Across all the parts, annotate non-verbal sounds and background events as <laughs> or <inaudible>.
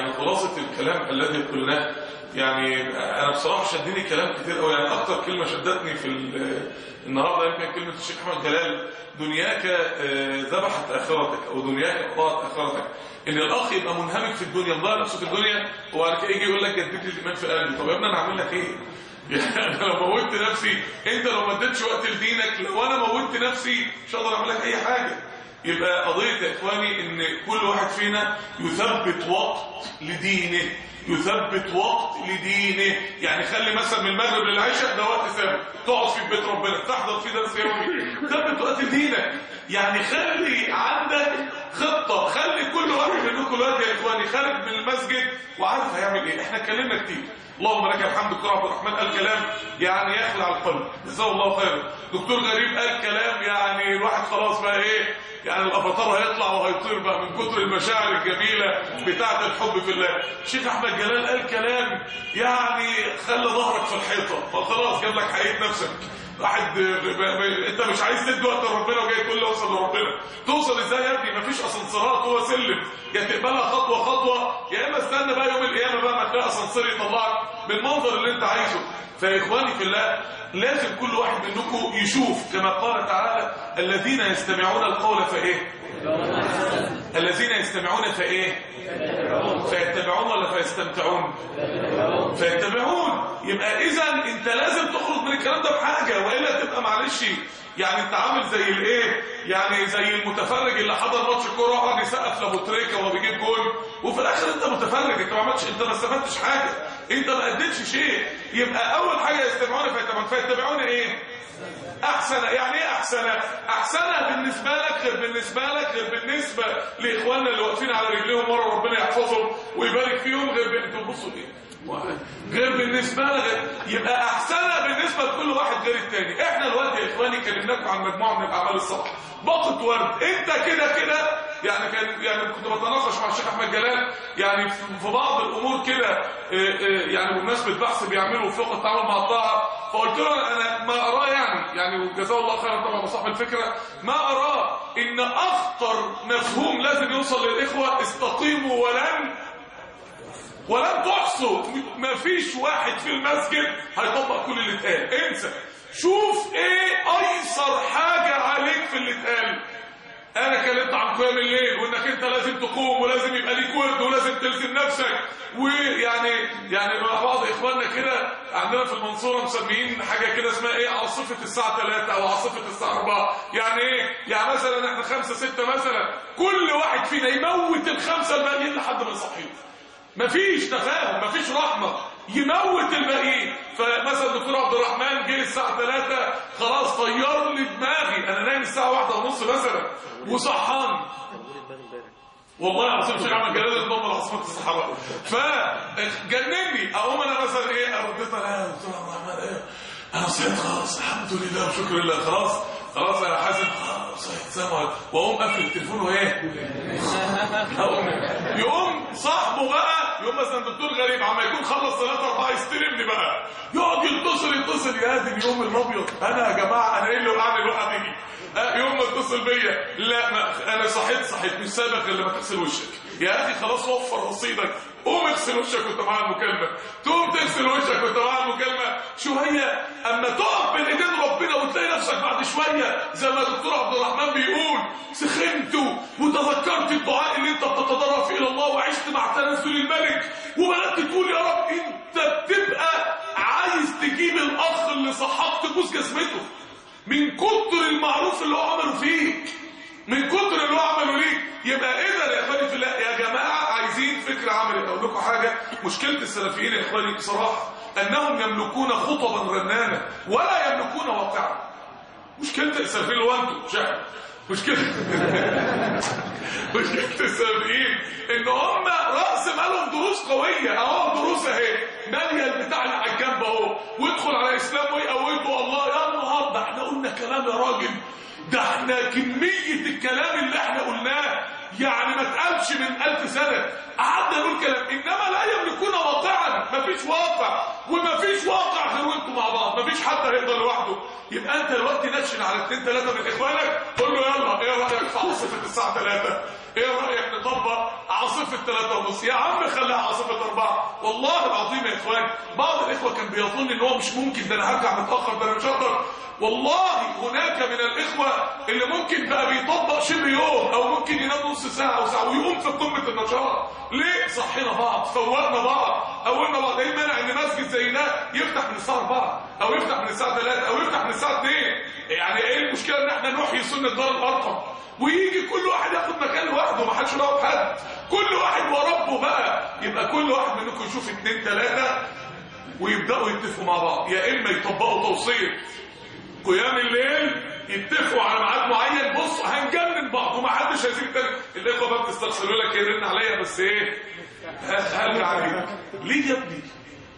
يعني خلاصة الكلام الذي قلناه يعني أنا بصراحة شدني كلام كتير قوي يعني أكتر كلمة شدتني في ال- النهارده يمكن كلمة الشيخ أحمد جلال دنياك آه، ذبحت آخرتك أو دنياك اضاعت آخرتك. إن الأخ يبقى منهمك في الدنيا مضيع نفسه في الدنيا وبعد كده يجي يقول لك جدد لي الإيمان في قلبي. طب يا ابني أنا هعمل لك إيه؟ <laughs> يعني أنا لو موتت نفسي أنت لو ما اديتش وقت لدينك لو أنا موتت نفسي مش هقدر أعمل لك أي حاجة. يبقى قضية يا إخواني إن كل واحد فينا يثبت وقت لدينه يثبت وقت لدينه. يعني خلي مثلا من المغرب للعشاء ده وقت ثابت. تقعد في بيت ربنا تحضر فيه درس يومي. ثبت وقت لدينك. يعني خلي عندك خطة. خلي كل واحد منكم دلوقتي يا إخواني خارج من المسجد. وعارف هيعمل إيه؟ إحنا اتكلمنا كتير. اللهم لك الحمد دكتور عبد الرحمن قال كلام يعني يخلع القلب. جزاه الله خيرا. دكتور غريب قال كلام يعني الواحد خلاص بقى إيه؟ يعني الأفاتار هيطلع وهيطير بقى من كتر المشاعر الجميلة بتاعة الحب في الله. الشيخ أحمد جلال قال كلام يعني خلى ظهرك في الحيطة. فخلاص جاب لك حقيقة نفسك. واحد أنت مش عايز تدي وقت لربنا وجاي تقول لي أوصل لربنا. توصل إزاي يا ابني؟ مفيش أسانسيرات هو سلم. يا تقبلها خطوة خطوة يا إما استنى بقى يوم القيامة بقى ما تلاقي أسانسير يطلعك. بالمنظر اللي انت عايزه. فيا اخواني في الله لازم كل واحد منكم يشوف كما قال تعالى الذين يستمعون القول فإيه؟ الذين يستمعون فإيه؟ فيتبعون ولا فيستمتعون؟ فيتبعون. يبقى اذا أنت لازم تخرج من الكلام ده بحاجة وإلا تبقى معلش يعني انت عامل زي الايه؟ يعني زي المتفرج اللي حضر ماتش كوره وقعد يسقف لابو تريكه وهو بيجيب جول وفي الآخر انت متفرج انت ما عملتش انت ما استفدتش حاجة. انت ما اديتش شيء. يبقى أول حاجة يستمعون فيتبعون فيتبعون إيه؟ أحسن يعني إيه أحسن؟ احسنها بالنسبة لك غير بالنسبة لك غير بالنسبة لإخواننا اللي واقفين على رجليهم ورا ربنا يحفظهم ويبارك فيهم غير أنتوا بصوا إيه غير بالنسبة لك يبقى أحسنها بالنسبة لكل واحد غير التاني. إحنا دلوقتي يا إخواني كلمناكم عن مجموعة من الاعمال الصالحه باقة ورد. أنت كده كده يعني كان يعني كنت بتناقش مع الشيخ أحمد جلال يعني في بعض الأمور كده آه، آه، يعني بمناسبة بحث بيعملوا فقه التعامل مع الطاعة فقلت له أنا ما أراه يعني يعني وجزاه الله خيرا طبعا صاحب الفكرة ما أراه إن اخطر مفهوم لازم يوصل للإخوة استقيموا ولن ولن تحصوا. مفيش واحد في المسجد هيطبق كل اللي اتقال. انسى. شوف إيه ايسر حاجة عليك في اللي اتقال. أنا كلمت عن قيام الليل وانك انت لازم تقوم ولازم يبقى ليك ورد ولازم تلزم نفسك. ويعني يعني مع بعض اخواننا كده عندنا في المنصورة مسميين حاجة كده اسمها إيه عاصفة الساعة 3 أو عاصفة الساعة 4 يعني إيه؟ يعني مثلا إحنا 5 6 مثلا. كل واحد فينا يموت الخمسة الباقيين لحد ما يصحيهم. مفيش تفاهم مفيش رحمة. يموت الباقيين فمثلا دكتور عبد الرحمن جه الساعة 3 خلاص طير لي دماغي. أنا نايم الساعة واحدة ونص مثلا. وصحان. والله العظيم شيخ احمد جلال الضم العاصمة الصحراء. فجنني. أقوم أنا مثلا إيه رديت أنا دكتور عبد الرحمن إيه؟ أنا صحيت خلاص الحمد لله وشكر لله خلاص خلاص أنا خلاص صحيت سامع وأقوم قافل التليفون وإيه؟ <laughs> يقوم صاحبه بقى. يقوم مثلا دكتور غريب عما يكون خلص ثلاثة أربعة يستلمني بقى. يقعد يتصل يتصل يا دي اليوم الأبيض أنا يا جماعة أنا إيه اللي وقعني الوقعة دي؟ آه، يوم ما اتصل بيا لا ما أنا صحيت صحيت. مش سابق غير لما تغسل وشك. يا أخي خلاص وفر رصيدك قوم اغسل وشك وانت معايا المكالمة تقوم تغسل وشك وانت معايا المكالمة شوية أما تقف بين إيدين ربنا وتلاقي نفسك بعد شوية زي ما دكتور عبد الرحمن بيقول سخنت وتذكرت الدعاء اللي أنت بتتضرع فيه إلى الله وعشت مع تنزل الملك. وبدات تقول يا رب أنت بتبقى عايز تجيب الأخ اللي صحاك تبوس جسمته من كتر المعروف اللي هو عمله فيك من كتر اللي هو عمله ليك يبقى اذا يا اخواني في الله يا جماعة عايزين فكر عملي حاجة مشكلة السلفيين يا إخواني بصراحة أنهم يملكون خطبا رنانة ولا يملكون واقعا. مشكلة السلفيين اللي هو أنتم شعب مشكلة <laughs> مشكلة السلفيين إن هم رأس مالهم دروس قوية. أهو دروس أهي. ماليه البتاع اللي على الجنب أهو. وادخل على إسلام ويقويته الله يا نهار ده إحنا قلنا كلام يا راجل. ده إحنا كمية الكلام اللي إحنا قلناه. يعني ما اتقالش من ألف سنة. قعدنا نقول كلام إنما لا يملكون واقعا مفيش واقع. ومفيش واقع غير وانتوا مع بعض. مفيش فيش حد هيقدر لوحده. يبقى أنت دلوقتي نشن على اثنين ثلاثة من إخوانك. قول له يلا إيه رأيك في عاصفة الساعة 3 إيه رأيك نطبق عاصفة 3 ونص؟ يا عم خليها عاصفة 4 والله العظيم يا إخوان بعض الإخوة كان بيظن إن هو مش ممكن. ده أنا هرجع متأخر ده أنا مش هقدر. والله هناك من الإخوة اللي ممكن بقى بيطبق شبه ممكن ينام نص ساعة أو ساعة ويقوم في قمة النشاط ليه؟ صحينا بعض فوقنا بعض. قولنا بعض. إيه المانع إن مسجد زي ده يفتح من الساعة 4 أو يفتح من الساعة 3 أو يفتح من الساعة 2 يعني إيه المشكلة إن إحنا نحيي سنة دار الأرقم؟ ويجي كل واحد ياخد مكان لوحده ما حدش بحد كل واحد وربه بقى. يبقى كل واحد منكم يشوف اثنين ثلاثة ويبدأوا يتفقوا مع بعض. يا إما يطبقوا توصية قيام الليل يتفقوا على ميعاد معين. بص هنجنن بعض ومحدش هيسيب التاني. الاخوه بقى بتستخسر يقول لك يرن عليا بس إيه؟ هرجع عليك ليه يا ابني؟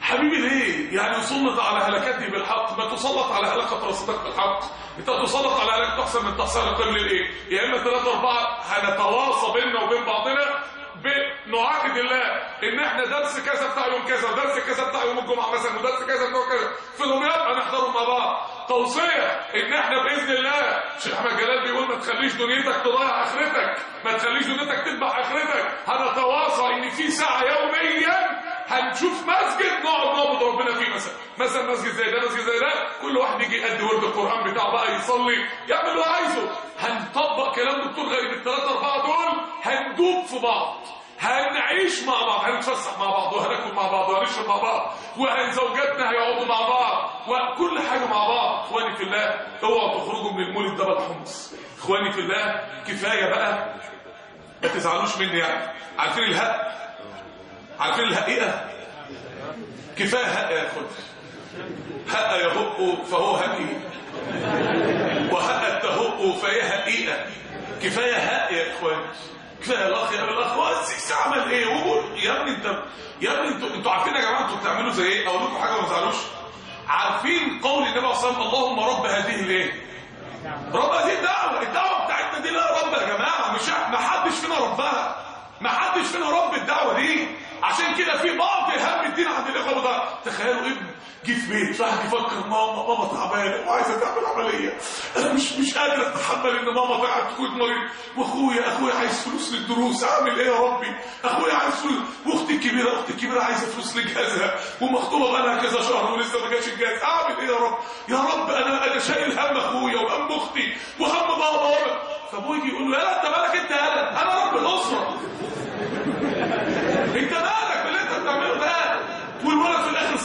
حبيبي ليه؟ يعني يسلط على هلكتي بالحق ما تسلط على هلكة رصيدك بالحق انت تسلط على هلكة أحسن من تحصيل قبل الايه؟ يا إما ثلاثة اربعة هنتواصى بيننا وبين بعضنا بنعاهد الله إن إحنا درس كذا بتاع يوم كذا ودرس كذا بتاع يوم الجمعة مثلا ودرس كذا بتاع كذا. في دمياط هنحضرهم مع بعض. توصية إن إحنا بإذن الله شيخ أحمد جلال بيقول ما تخليش دنيتك تضيع آخرتك ما تخليش دنيتك تذبح آخرتك. هنتواصى إن في ساعة يوميا هنشوف مسجد نقعد نعبد ربنا فيه مثلا. مثلا مسجد زي ده مسجد زي ده كل واحد يجي يأدي ورد القرآن بتاعه بقى يصلي يعمل اللي عايزه. هنطبق كلام دكتور غريب الثلاثة أربعة دول هندوب في بعض. هنعيش مع بعض. هنتفسح مع بعض. وهناكل مع بعض. وهنشرب مع بعض. وزوجاتنا هيقعدوا مع بعض. وكل حاجة مع بعض. إخواني في الله اوعوا تخرجوا من المولد ده بالحمص إخواني في الله كفاية بقى. ما تزعلوش مني يعني. عارفين الهق؟ عارفين الهقيقة؟ كفاية هق يا إخوان. هق يهق فهو هقي. وهق التهق فهي هقيقة. كفاية هق يا إخوان. كفاية الاخ يا الاخ السيسي عمل إيه؟ وقول يا ابني انت يا ابني أنتوا أنتوا عارفين يا جماعة أنتوا بتعملوا زي إيه؟ أقول لكم حاجة ما تزعلوش. عارفين قول النبي صلى الله عليه وسلم اللهم رب هذه الايه رب هذه الدعوة. الدعوة بتاعتنا دي لا رب يا جماعة مش ما حدش فينا ربها. ما حدش فينا رب الدعوة دي. عشان كده في بعض هم الدين عند الإخوة ده. تخيلوا ابن جه في بيت راح يفكر ماما ماما تعبانة وعايزة تعمل عملية. أنا مش مش قادر أتحمل إن ماما قاعد تكون مريض. واخويا أخويا عايز فلوس للدروس. أعمل إيه يا ربي؟ أخويا عايز فلوس. وأختي الكبيره أختي الكبيرة عايزة فلوس لجهازها ومخطوبة بقالها كذا شهر ولسه ما جاش الجهاز أعمل إيه يا رب؟ يا رب أنا أنا شايل هم أخويا وهم أختي وهم بابا فابوي يجي يقول له يا أنت مالك أنت يا أنا رب الأسرة انت مالك باللي انت بتعمله ده والولد في الآخر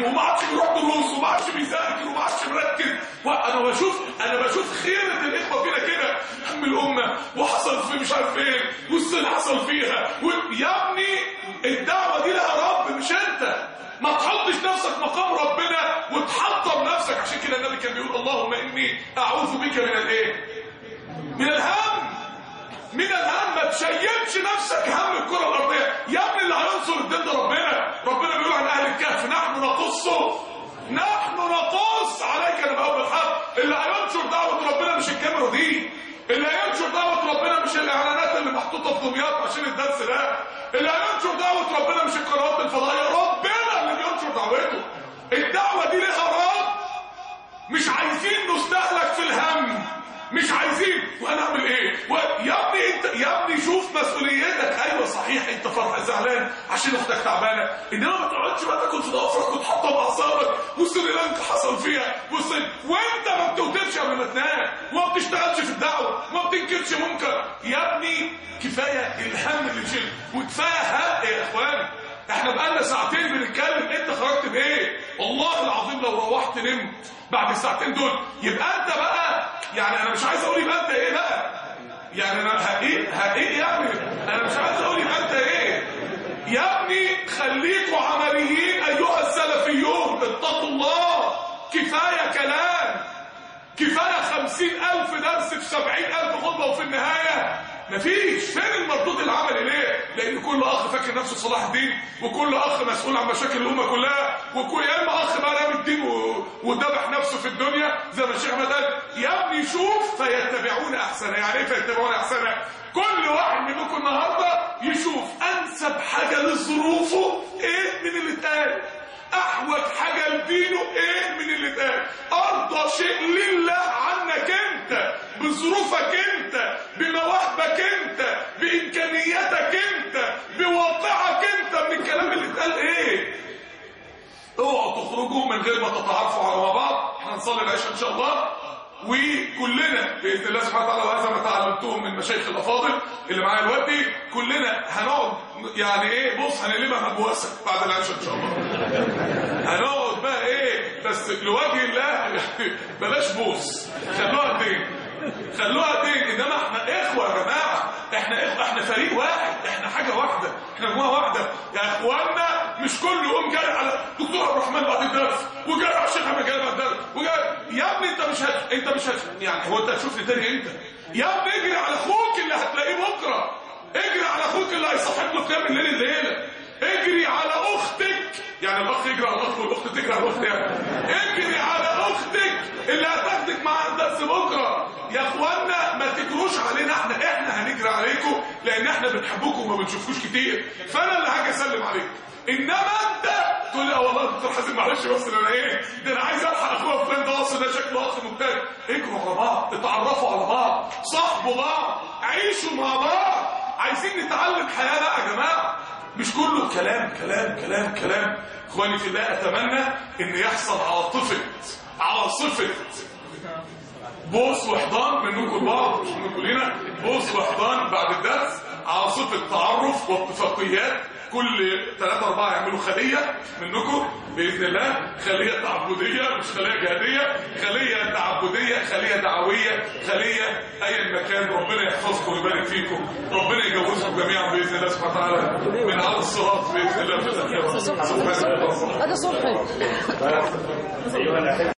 تعليم وما عادش بيروح دروس وما عادش بيذاكر وما عادش مركز. وأنا بشوف أنا بشوف خيرة الإخوة فينا كده. هم الأمة وحصل في مش عارف إيه والسنة حصل فيها. يا ابني الدعوة دي لها رب مش أنت. ما تحطش نفسك مقام ربنا وتحطم نفسك. عشان كده النبي كان بيقول اللهم إني أعوذ بك من الإيه؟ من الهم. من الهم. ما تشيلش نفسك هم الكرة الأرضية. يا ابني اللي هينصر الدين ده ربنا. ربنا بيقول عن أهل الكهف نقصه نحن نقص عليك نبأ بالحق اللي هينشر دعوة ربنا مش الكاميرا دي. اللي هينشر دعوة ربنا مش الإعلانات اللي محطوطة في دمياط عشان الدرس ده. اللي هينشر دعوة ربنا مش القنوات الفضائيه ربنا اللي بينشر دعوته. الدعوة دي لها رب. مش عايزين نستهلك في الهم. مش عايزين صحيح انت فرح زعلان عشان أختك تعبانة. انما ما تقعدش بقى تاكل في ضوافرك وتحطها باعصابك وسريلانكا حصل فيها. والصين وانت ما بتوترش قبل ما تنام. وما بتشتغلش في الدعوة. وما بتنكرش منكر. يا ابني كفاية الهم اللي تشيل وكفاية هق يا إخوان. إحنا بقالنا ساعتين بنتكلم. انت خرجت بإيه؟ والله العظيم لو روحت نمت بعد الساعتين دول يبقى انت بقى يعني أنا مش عايز أقول يبقى انت إيه بقى؟ يعني أنا هايه هايه يعني. أنا مش عايز أقول يبقى انت إيه يا ابني خليكوا عمليين أيها السلفيون اتقوا الله. كفاية كلام. كفاية خمسين ألف درس في سبعين ألف خطبة وفي النهاية. مفيش. فين المردود العملي ليه؟ لأن كل أخ فاكر نفسه صلاح الدين وكل أخ مسؤول عن مشاكل الأمة كلها وكل يا إما أخ بقى رامي الدين و... وذبح نفسه في الدنيا زي ما الشيخ قال يا ابني شوف فيتبعون احسنه يعني إيه فيتبعون احسنه كل واحد منكم النهارده يشوف أنسب حاجة لظروفه إيه من اللي اتقال. أحوج حاجة لدينه إيه من اللي اتقال. أرضى شيء لله عنك أنت بظروفك أنت بمواهبك أنت بإمكانياتك أنت بواقعك أنت من الكلام اللي اتقال إيه. اوعوا تخرجوا من غير ما تتعرفوا على بعض. إحنا هنصلي العشاء إن شاء الله. وكلنا بإذن الله سبحانه وتعالى وهذا ما تعلمتوه من مشايخ الأفاضل اللي معايا دلوقتي كلنا هنقعد يعني إيه بص هنقلبها مبوسة بعد العشاء إن شاء الله. هنقعد بقى إيه بس لوجه الله <laughs> بلاش بوس. خلوها دين خلوها دين إنما إحنا إخوة يا جماعة. إحنا إخوة إحنا فريق واحد إحنا حاجة واحدة إحنا مجموعة واحدة. يا اخوانا مش كل يوم جاري على دكتور عبد الرحمن بعد الدرس وجاري على الشيخ احمد جاري بعد الدرس وجاري يا ابني انت مش هت... انت مش هت... يعني هو انت هتشوفني تاني انت يا ابني اجري على أخوك اللي هتلاقيه بكرة. اجري على أخوك اللي هيصاحب له قيام الليل الليلة اجري على أختك. يعني الاخ يجري على الاخت والاخت تجري على الاخت يعني. اجري على أختك اللي هتاخدك معاها الدرس بكرة. يا اخوانا ما تجروش علينا إحنا. إحنا هنجري عليكم لأن إحنا بنحبكم وما بنشوفكوش كتير. فانا اللي هاجي اسلم عليكم. إنما أنت! تقول لي آه والله يا دكتور حازم معلش بس أنا إيه؟ ده أنا عايز ألحق أخويا فلان ده اصل ده شكله اخ مبتدئ. اجروا على بعض اتعرفوا على بعض. صاحبوا بعض. عيشوا مع بعض. عايزين نتعلم حياة بقى يا جماعة. مش كله كلام كلام كلام كلام. إخواني في الله أتمنى إن يحصل عاطفه عاصفه بوس وحضان منكم البعض مش منكم لينا بوس وحضان بعد الدرس. عاصفه تعرف واتفاقيات كل ثلاثة أربعة يعملوا خلية منكم بإذن الله. خلية تعبدية مش خلية جهادية. خلية تعبدية خلية دعوية خلية أي مكان ربنا يحفظكم ويبارك فيكم. ربنا يجوزكم جميعا بإذن الله سبحانه وتعالى. من على الصراط بإذن الله. في سبحانه هذا صبحي.